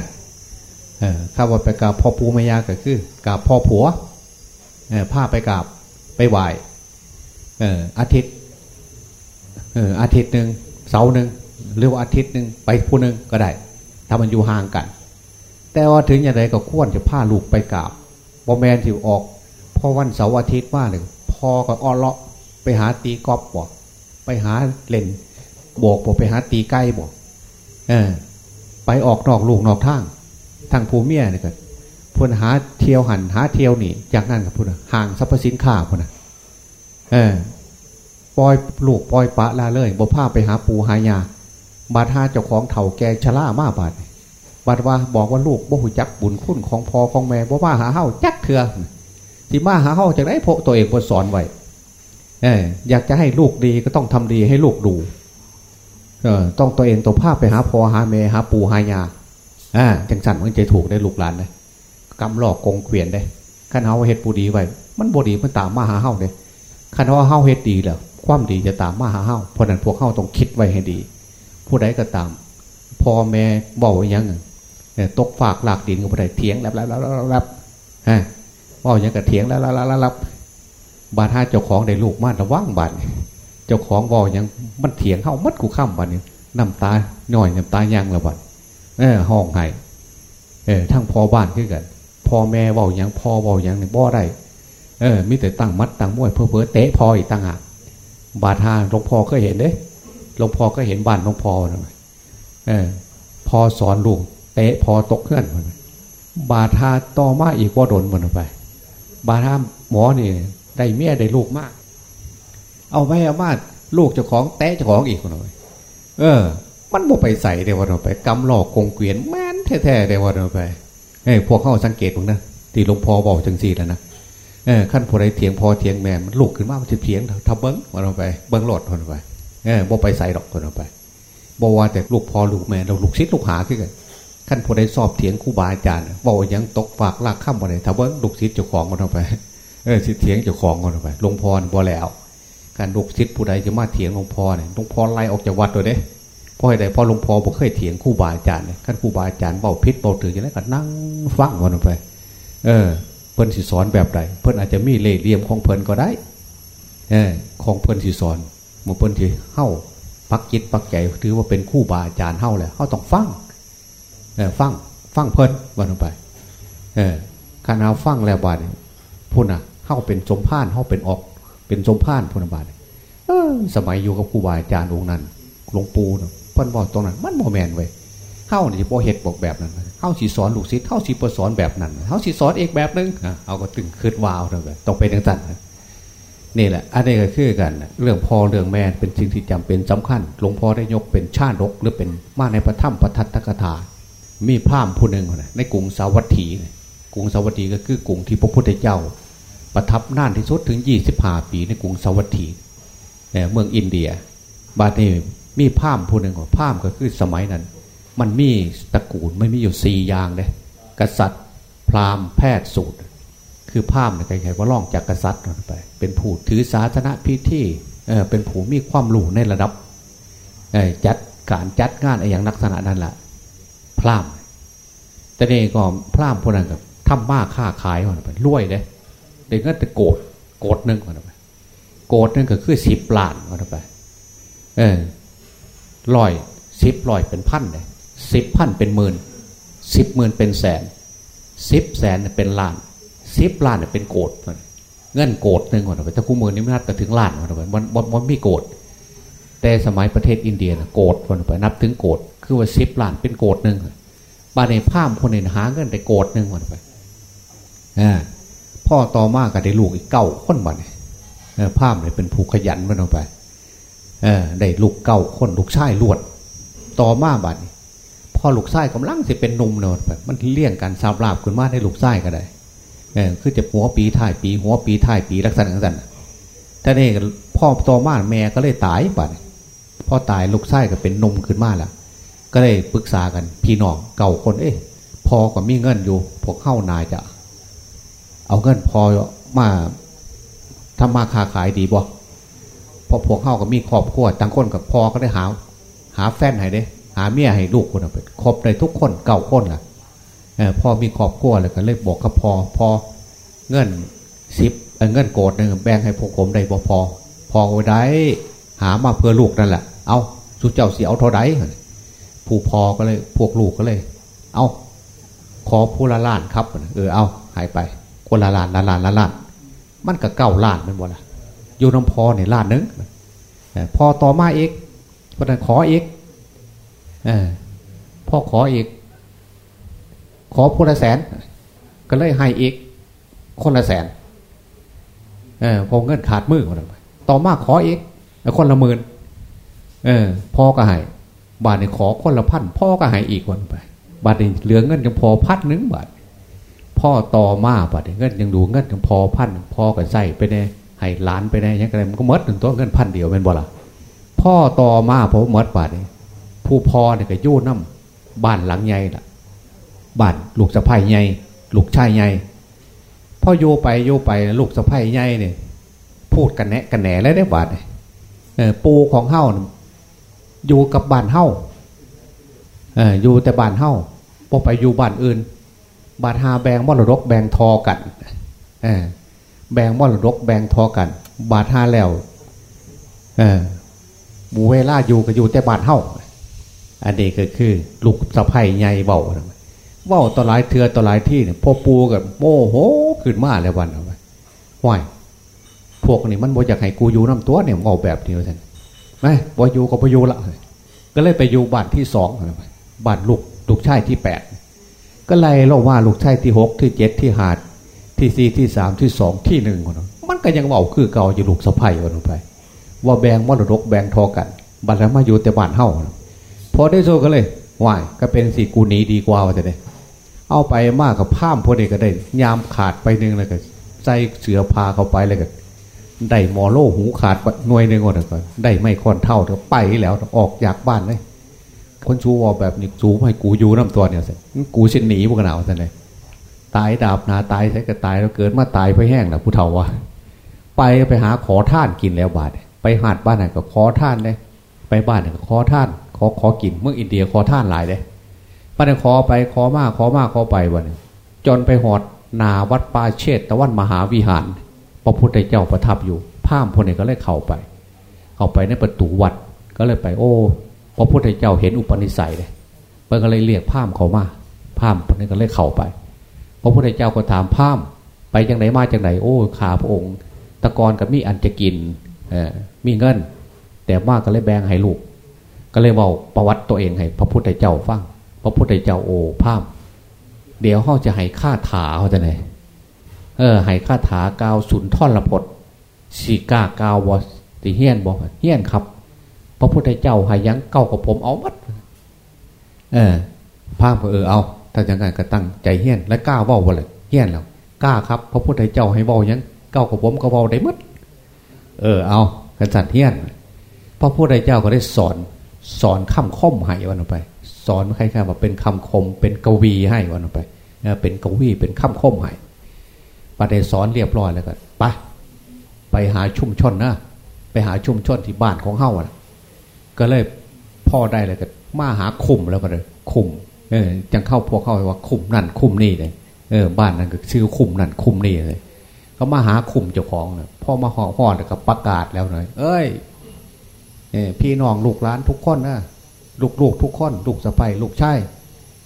ข้าว่าไปกราบพ่อปูแม่ยาก็คือกราบพ่อผัวผ้าไปกราบไปไหวอาทิตย์อาทิตย์หนึ่งเสาร์หนึ่งหรือว่าอาทิตย์หนึ่งไปผู้หนึ่งก็ได้ถ้ามันอยู่ห่างกัน แต่ว่าถึงอย่างไรก็ควรจะพาลูกไปกราบบอแมนที่ออกพอวันเสาร์อาทิตย์ว่าหนึ่งพอก็อ้อเลาะไปหาตีกอล์ฟบอกไปหาเล่น บวกบอกไปหาตีใกล้บอกเออ ไปออกนอกลูกนอกทางทางภูเมียเนี่ยกันพูนหาเที่ยวหันหาเที่ยวนี่จากนั้นกับพูนห่างสรรพย์สินค้าพูนนะเออปล่อยลูกปล่อยปะลาเลยบ่พาไปหาปูหายาบาดหาเจ้าของเถ่าแกชรามาบาดบาดว่าบอกว่าลูกบ่หูจักบุญคุณของพ่อของแม่บ่ว่าหาเฮ้าจักเถื่อที่มาหาเฮ้าจากไหนพตัวเองพอสอนไว้เอออยากจะให้ลูกดีก็ต้องทำดีให้ลูกดู ต้องตัวเองตัวภาพไปหาพ่อหาแม่หาปู่หายาอ่าจังสันมันจะถูกได้ลูกหลานเลยกำหลอกกงเกวียนได้ขันเฮาเฮ็ดปูดีไว้มันบดีมันตามมาหาเฮาเลยขันเฮาเฮาเฮ็ดดีแล้วความดีจะตามมาหาเฮาเพราะนั้นพวกเฮ้าต้องคิดไว้ให้ดี ผู้ใดก็ตามพ่อแม่บอกยังตกฝากหลากดินกับผู้ใดเถียงแล้วแล้วแล้วแล้วฮะบอกยังกับเถียงแล้วแล้วแล้วแล้วบาดห้าเจ้าของได้ลูกมาระว่างบาด เจ้าของบอกยังมันเถียงเข้ามัดกูข้ามบาดนี่น้ำตาหน่อยน้ำตายังละบาดเออห้องไห้เออทั้งพ่อบ้านขึ้นกันพ่อแม่บอกยังพ่อบอกยังเนี่ยบ่ได้เออมิแต่ตั้งมัดตั้งมวยเพื่อเพื่อเตะพ่ออีกตั้งอะบาดหาหลวงพ่อก็เห็นเด้หลวงพ่อก็เห็นบ้านหลวงพ่อนะเออพอสอนลูกเตะพอตกเคลื่อนมันบาทาต่อมาอีกว่าโดนมันไป บาดทาหมอนี่ได้เมียได้ลูกมาก เอาไม่เอามาลูกเจ้าของเตะเจ้าของอีกคนหน่อยเออ มันบ่ไปใส่เดี๋ยววันไปกำหลอกกงเกวียนแม่นแท้ๆเดี๋ยววันไปเอ้พวกเข้าสังเกตตรงนะที่หลวงพ่อบอกจังสี่แล้วนะเออขั้นพอได้เถียงพอเถียงแม่มันลูกขึ้นมามันจะเถียงทำเบิ้งวันไปเบิ้งหลอดวันไปเออบ่ไปใส่ดอกคนเอาไปบ่ว่าแต่ลูกพ่อลูกแม่เราลูกศิษย์ลูกหาขึ้นกันขั้นพอได้สอบเถียงครูบาอาจารย์บอกยังตกฝากลากข้ามบ่ได้ถ้าว่าลูกศิษย์เจ้าของกันเอาไปเออศิษย์เถียงเจ้าของกันเอาไปหลวงพ่อบ่แล้ว การลูกศิษย์ผู้ใดจะมาเถียงหลวงพ่อเนี่ยหลวงพ่อไล่ออกจากวัดเลยเด้พ่อใดพ่อหลวงพ่อบ่เคยเถียงครูบาอาจารย์เนี่ยขั้นครูบาอาจารย์เบาพิษเบาถืออย่างนั้นก็นั่งฟังกันไป เออ เพิ่นสิสอนแบบใดเพิ่นอาจจะมีเล่ห์เหลี่ยมของเพิ่นก็ได้ เออ ของเพิ่นสิสอนมือเพิ่นสิเข้าปักจิตปักใจถือว่าเป็นคู่บาอาจารย์เท่าเลยเข้าต้องฟังเออฟังฟังเพลินวันลงไป เออขณะฟังแล้วบาดพุ่นอะเข้าเป็นสมพานเข้าเป็นออก เป็นสมพานพุนบาดเออสมัยอยู่กับครูบาอาจารย์องค์นั้นหลวงปู่เนาะพิ่นบอกตรงนั้น มันโมแมนไว้เข้าเนี่ยพอเหตุบอกแบบนั้นเข้าสีสอนลูกศิษย์เข้าสีประสอนแบบนั้นเข้าสีสอนเอกแบบนึงเอาก็ตึงคืดวาวเลยต้องเป็นอย่างนั้นนี่แหละ อันนี้ก็คือกัน เรื่องพ่อเรื่องแม่เป็นสิ่งที่จำเป็นสำคัญ หลวงพ่อได้ยกเป็นชาติรกหรือเป็นมาในพระถ้ำพระทัตถกถา มีพราหมณ์ผู้หนึ่งในกรุงสาวัตถีกรุงสาวัตถีก็คือกรุงที่พระพุทธเจ้า ประทับนานที่สุดถึงยี่สิบห้าปีในกรุงสวัตถีเมืองอินเดีย บาดนี้มีพรามผู้หนึ่งพราหมณ์ก็คือสมัยนั้น มันมีตระกูลไม่มีอยู่สี่อย่างเลยกษัตริย์ พราหมณ์แพทย์สูตร คือภาพเนี่ยใครๆก็ล่องจากกษัตริย์ไป เป็นผู้ถือศาสนาพิธีเป็นผู้มีความรู้ในระดับจัดการจัดงานอย่างลักษณะนั้นแหละพร่ำแต่นี่ก็พร่ำพวกนั้นกับทำบ้าค้าขายมันไปรวยเลย เด็กก็จะโกรธโกรธนึงมันไปโกรธนึงก็คือสิบล้านมันไปเออลอยสิบลอยเป็นพันเลยสิบพันเป็นหมื่นสิบหมื่นเป็นแสนสิบแสนเป็นล้านสิบล้านเป็นโกดเงินโกดหนึ่งก่อนไปถ้าคู่มือนี้ไม่นัดก็ถึงล้านก่อนไปมันมันมันไม่โกดแต่สมัยประเทศอินเดียนะโกดก่อนไปนับถึงโกดคือว่าสิบล้านเป็นโกดหนึ่งบ้านในภาพคนอื่นหาเงินแต่โกดหนึ่งก่อนไปอ่า พ่อต่อมาก็ได้ลูกอีกเก้าคนบ้านภาพเลยเป็นผูกขยันมันออกไปเออได้ลูกเก้าคนลูกชายลวด ต่อมาบัดพ่อลูกชายกำลังจะเป็นนมเนอะมันเลี่ยงกันสาบลาบขึ้นมาได้ลูกชายก็ได้เออคือจะหัวปีท้ายปี หัวปีท้ายปีลักษณะนั้นท่านี่พ่อต่อมาแม่ก็เลยตายบัดพ่อตายลูกชายก็เป็นนมขึ้นมาละก็เลยปรึกษากันพี่น้องเก่าคนเอ๊ะพอก็มีเงินอยู่พวกเข้านายจะ เอาเงินพอมาทำมาค้าขายดีบ่พอพวกเข้าก็มีครอบครัวต่างคนกับพอก็ได้หา หาแฟนให้เด้หาเมียให้ลูกคนไปครบเลยทุกคนเก่าคนล่ะพอมีครอบครัวเลยก็เลยบอกกับพอพอเงินสิบเงินโกดหนึ่งแบ่งให้พวกผมได้บ่พอ พอไว้ได้หามาเพื่อลูกนั่นแหละเอาสุเจ้าเสียเอาเท่าไดผู้พอก็เลยพวกลูกก็เลย เอาขอผู้ละล้านครับ เออเอาหายไป คนละล้านละล้านละล้านมันก็เก้าล้านเป็นบ่ละอยู่น้ำพอเนี่ยล้านนึงพอต่อมาอีกเพนั้นขออีกอพ่อขออีก ขอผู้ละแสน ก็เลยให้อีก คนละแสนอพอเงินขาดมือคนไปต่อมาขออีกคนละหมื่นเออพ่อก็ให้บาทนี่ขอคนละพันพ่อก็ให้อีกคนไปบาทนี่เหลือเงินยังพอพันหนึ่งบาท พ่อต่อมาบาทเงินยังดูเงินยังพอพันพอก็ใส่ไปในให้ล้านไปในยังไงมันก็มดหนึ่งตัวเงินพันเดียวเป็นบ่ละพ่อต่อมาพอมดบาทนี่ผู้พ่อเนี่ยก็ยู่น้ำบ้านหลังใหญ่ละบ้านลูกสะพ้ายใหญ่ลูกชายใหญ่พ่อโยไปโยไปลูกสะพ้ายใหญ่เนี่ยพูดกันแหนกันแหนแล้วได้บาทปูของเฮ้าอยู่กับบ้านเฮ้าอยู่แต่บ้านเฮ้าพอไปอยู่บ้านอื่น บาดหาแบงมรดกแบงทอกันแบงมรดกแบงทอกัน บาดหาแล้วหมูเวลาอยู่ก็อยู่แต่บานเฮ้าอันนี้ก็คือลูกสะพ้ายใหญ่เบาเบาต่อหลายเทือต่อหลายที่เนี่ยพ่อปูกับโมโหขึ้นมาแล้ววันเอาไว้ไหวพวกนี้มันบ่อยากให้กูอยู่น้ำตัวเนี่ยเอาแบบนี้ท่านไม่บ่อยู่ก็บ่อยู่ละก็เลยไปอยู่บ้านที่สองบ้านลูกลูกชายที่แปด ก็ไล่เราว่าลูกชายที่หกที่เจ็ดที่หาดที่สี่ที่สามที่สองที่หนึ่งคนมันก็ยังเบาคือเก่าอยู่ลูกสะพ้ายคนไป ว่าแบ่งมรดกแบงทอกันบัตรมาอยู่แต่บ้านเฮ้าพอได้โซก็เลยว่ายก็เป็นสี่กูนีดีกว่าว่าจะได้เอาไปมากกับผ้ามพอดีก็ได้ ยามขาดไปหนึ่งเลยก็ใส่เสือพาเข้าไปเลยก็ได้มอโลหูขาดหน่วยหนึ่งก่อนก็ได้ไม่ค่อนเท่าก็ไปแล้วออกจากบ้านเลย คนชูวอแบบนี้ชูให้กูอยู่น้ำตัวเนี่ยสิกูเช่นหนีพวกหนาวสิเลยตายดาบนาตายใช้ก็ตายแล้วเกิดมาตายไปแห้งนะผู้เฒ่าวะไปไปหาขอท่านกินแล้วบาดไปหาดบ้านไหนก็ขอท่านเลยไปบ้านไหนก็ขอท่าน ขอขอกินเมื่ออินเดียขอท่านหลายเลยบ้านไหนขอไปขอมากขอมากขอไปวันจนไปหอดนาวัดป่าเชตตะวันมหาวิหาร พระพุทธเจ้าประทับอยู่พามพนนี้ก็เลยเข้าไป เข้าไปในประตูวัดก็เลยไปโอ้ พระพุทธเจ้าเห็นอุปนิสัยเลยเพิ่นก็เลยเรียกพามเขามาพามนนี้ก็เลยเข้าไป พระพุทธเจ้าก็ถามพามไปจังไหนมาจังไหน โอ้ขาพระองค์ ตะกอนกับมีอันจะกินมีเงิน แต่มากก็เลยแบ่งให้ลูก ก็เลยบอกประวัติตัวเองให้พระพุทธเจ้าฟังพระพุทธเจ้าโอ้พามเดี๋ยวเขาจะให้ค่าถาเขาจะไหนเออให้ค่าถากาวสุนท่อนละพดสีกากาววอตีเฮียนบอกเฮียนครับ พระพุทธเจ้าห้ยังเก้ากับผมเอามัดเออพามเออเอา ถ้าอย่างนั้นก็ตั้งใจเฮี้ยนและกล้าว่าว่เลยเฮี้ยนแล้วกล้าครับ พระพุทธเจ้าให้ว่ายังเก้ากับผมก็ว่าได้มัดเออเอากันสัตเฮี้ยนพระพุทธเจ้าก็ได้สอนสอนคำคมให้วันออกไป สอนใครๆว่าเป็นคำคม เป็นกวีให้วันออกไปเป็นกวีเป็นคำคมให้ปฏิสอนเรียบร้อยแล้วก็ไปไปหาชุ่มชนนะไปหาชุ่มชนที่บ้านของเฮ้าอะ ก็เลยพ่อได้เลยก็มาหาคุมแล้วก็เลยคุมเออจังเข้าพวกเข้าว่าคุมนั่นคุมนี่เลยเออบ้านนั้นก็ชื่อคุมนั่นคุมนี่เลยเขามาหาคุมเจ้าของเนี่ยพ่อมาห่อห่อแล้วก็ประกาศแล้วหน่อยเอ้ยเออพี่น้องลูกหลานทุกคนนะลูกลูกทุกคนลูกสะใภ้ลูกชาย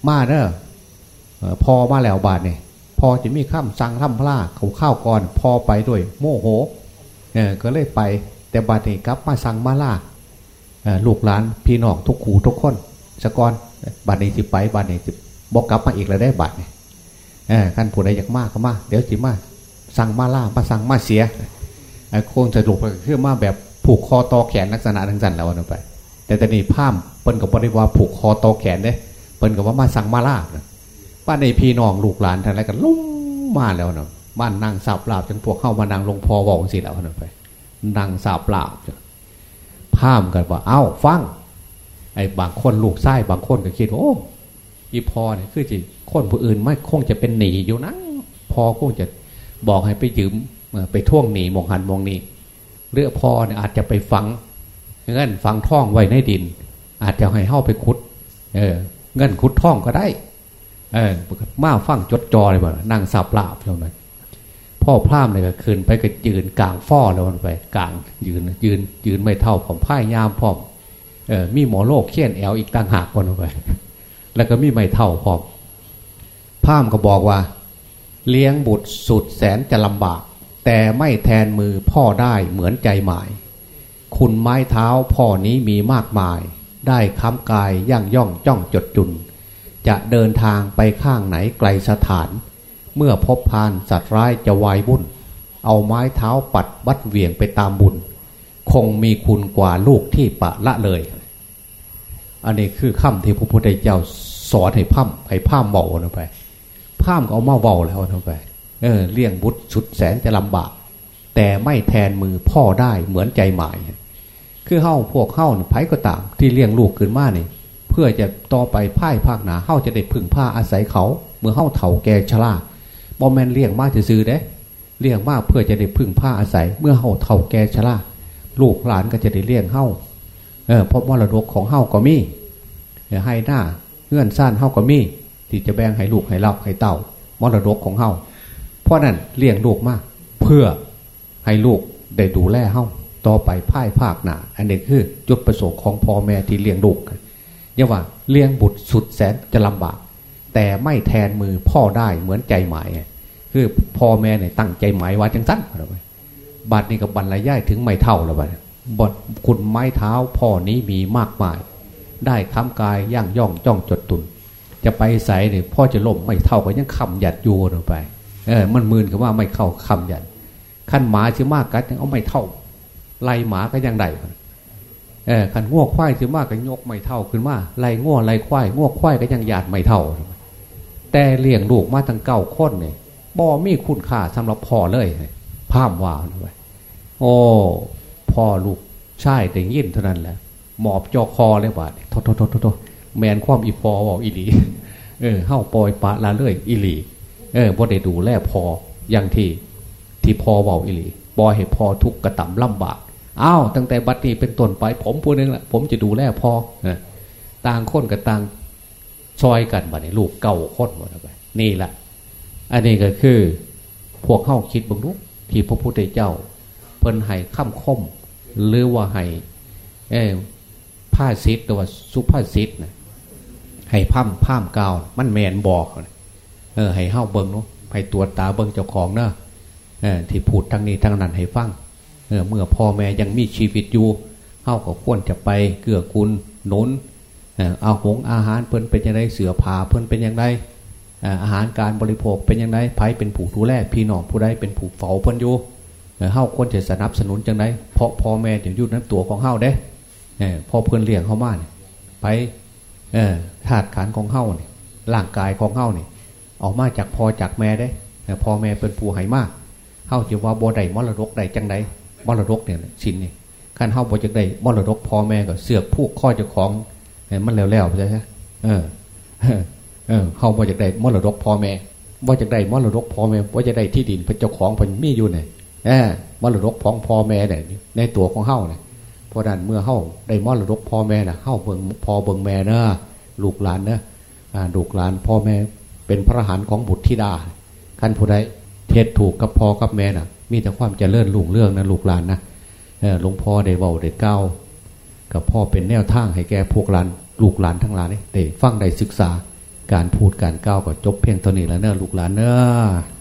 มาเนอะพอมาแล้วบาทเนี่ยพอจะมีข้ามสั่งข้ามพลาเขาข้าวก่อน พอไปด้วย โมโหเออก็เลยไป แต่บาดนี้ครับมาสั่งมาล่า ลูกหลานพี่น้องทุกขูทุกคนสะกอนบาดนี้สิบไปบาดนี้สิบบอกกลับมาอีกแล้วได้บาดเนี่ยขั้นผู้ใดอยากมากก็มาเดี๋ยวสิมาสั่งมาล่ามาสั่งมาเสียโค้งสรุปก็คือมาแบบผูกคอต่อแขนลักษณะทั้งสันแล้วนไป แต่ตอนนี้ผ้ามเปิ้นกับบริวาผูกคอต่อแขนเด้เปิ้นกับว่ามาสั่งมาลาบ้านในพี่น้องลูกหลานทางไรกันลุ่มมาแล้วเนาะบ้านนางสาบลาบจนพวกเข้ามานั่งลงพอบอกสิแล้วนไปนางสาบลาบ ผ้ามกันว่า เอ้าฟังไอ้บางคนลูกไส้บางคนก็คิดโอ้อีพอเนี่ยคือจีคนผู้อื่นไม่คงจะเป็นหนีอยู่นะพอคงจะบอกให้ไปยืมไปท่วงหนีมองหันมองนี้เรือพอเนี่ยอาจจะไปฝังเงินฝังท่องไว้ในดิน อาจจะให้เข้าไปขุด เออ เงินขุดท่องก็ได้ เออมาฟังจดจอเลยบ่นั่งสับลาบใช่ไหม พ่อพร่ามเลยก็คืนไปก็ยืนกลางฟ้อแล้วมันไปกลางยืนยืนยืนไม่เท่าผมพ่ายยามพร้อมเออมีหมอโลกเขียนแอลอีกต่างหากคนไป แล้วก็มีไม่เท่าพร้อมพร่ามก็บอกว่า เลี้ยงบุตรสุดแสนจะลำบาก แต่ไม่แทนมือพ่อได้เหมือนใจหมาย คุณไม้เท้าพ่อนี้มีมากมาย ได้ค้ำกายย่างย่องจ้องจดจุน จะเดินทางไปข้างไหนไกลสถาน เมื่อพบพานสัตว์ร้ายจะวายบุญเอาไม้เท้าปัดบัดเวียงไปตามบุญ คงมีคุณกว่าลูกที่ปะละเลย อันนี้คือคำที่พระพุทธเจ้าสอนให้พั่มให้พั่มเบาลงไปพั่มเอามาเบาแล้วลงไป เออเลี้ยงบุตรสุดแสนจะลำบาก แต่ไม่แทนมือพ่อได้เหมือนใจหมาย คือเฮ้าพวกเฮ้าไผ่ก็ตามที่เลี้ยงลูกขึ้นมาเนี่ยเพื่อจะต่อไปพ่ายภาคหนาเฮ้าจะได้พึ่งผ้าอาศัยเขา เมื่อเฮ้าเถ่าแก่ชรา บอมแมนเลี้ยงมากจะซื้อเด้เลี้ยงมากเพื่อจะได้พึ่งผ้าอาศัย เมื่อเฮาเถ่าแก่ชราลูกหลานก็จะได้เลี้ยงเฮาเออเพราะมรดกของเฮาก็มีให้หน้าเงื่อนสั้นเฮาก็มีที่จะแบ่งให้ลูกให้เราให้เต่ามรดกของเฮาเพราะนั้นเลี้ยงลูกมาก เพื่อให้ลูกได้ดูแลเฮาต่อไปพ่ายภาคหนาอันนี้คือจุดประสงค์ของพ่อแม่ที่เลี้ยงลูกอย่าว่าเลี้ยงบุตรสุดแสนจะลำบาก แต่ไม่แทนมือพ่อได้เหมือนใจหมาย คือพ่อแม่เนี่ยตั้งใจหมายว่าจังสั้นบัดนี้กับบรรยายถึงไม่เท่าแล้วบัดบทคุณไม้เท้าพ่อนี้มีมากมาย ได้ค้ำกายย่างย่องจ้องจดตุน จะไปใส่เนี่ยพ่อจะล่มไม่เท่าก็ยังคำหยัดยูลงไปเออมันมืนกับว่าไม่เข้าคำหยัดขั้นหมาชื่อมากกัดยังเอาไม่เท่าไล่หมาก็ยังได้เออขันง้วควายชื่อมากก็ยกไม่เท่าขึ้นมาไล่ง้วไล่ควายง้วควายก็ยังหยาดไม่เท่า แต่เลี้ยงลูกมาทั้งเก้าคนเนี่ยบ่มีคุณค่าสำหรับพ่อเลยพามว่าไปโอ้พ่อลูกใช่แต่ยินเท่านั้นแหละหมอบจอคอเลยบาดโทษโทษโทษแมนความอีพอบอกอีหลีเออเข้าปล่อยปะละเลื่อยอีหลี เออบ่ได้ดูแลพออย่างที่ที่พอบอกอีหลีปล่อยให้พอทุกกระต่ำลำบากอ้าวตั้งแต่บัดนี้เป็นต้นไป ผมพูดนึงละผมจะดูแลพอต่างคนกับต่าง ซอยกันบัดนี้ลูกเก่าคนหมดไปนี่แหละอันนี้ก็คือพวกเข้าคิดบางทุกที่พระพุทธเจ้า เพิ่นให้ข้ามคม หรือว่าให้เอผ้าซิดหรือว่าสุภาษิตนะให้พัมพามกาว มันแมนบอกเออให้เฮ้าเบิงเนาะให้ตัวตาเบิงเจ้าของเนาะเออที่พูดทั้งนี้ทั้งนั้นให้ฟังเออเมื่อพ่อแม่ยังมีชีวิตอยู่เฮ้าก็ควรจะไปเกื้อกูลหนุน เอาหงอาหารเพิ่นเป็นยังไงเสือผาเพิ่นเป็นยังไงอาหารการบริโภคเป็นยังไงไผเป็นผู้ดูแลพี่น้องผู้ใดเป็นผู้เฝ้าเพิ่นอยู่เฮ้าควรจะสนับสนุนจังไงเพราะพ่อแม่เดี๋ยวยุ่นั้นตัวของเฮ้าเด้พอเพื่อนเลี้ยงเขามาเนี่ยไปธาตุขันของเฮ้าเนี่ยร่างกายของเฮ้าเนี่ยออกมาจากพอจากแม่ได้พ่อแม่เป็นผู้ให้มากเฮ้าจะว่าบ่ได้มรดกได้จังไดมรดกเนี่ยชิ้นนี่ขั้นเฮ้าบ่จะได้มรดกพ่อแม่ก็เสือกผู้ข้อเจ้าของ มันแล้วๆใช่ไหมเออเออเฮ้าบ่จะได้มรดกพ่อแม่บ่จะได้มรดกพ่อแม่บ่จะได้ที่ดินเป็นเจ้าของเป็นมีอยู่เนี่ยมรดกของพ่อแม่เนี่ยในตัวของเฮ้าเนี่ยเพราะนั้นเมื่อเฮ้าได้มรดกพ่อแม่น่ะเฮ้าเบิงพ่อเบิงแม่เนอะลูกหลานเนอะลูกหลานพ่อแม่เป็นพระหานของบุตรธิดาขั้นผู้ใดเทศถูกกับพ่อกับแม่น่ะ มีแต่ความเจริญลุ่งเรื่องนะลูกหลานนะหลวงพ่อได้เบาได้เก้า กับพ่อเป็นแนวทางให้แก่พวกหลานลูกหลานทั้งหลายได้ฟังได้ศึกษาการพูดการก้าวก็จบเพียงเท่านี้แล้วเนอะลูกหลานเนอะ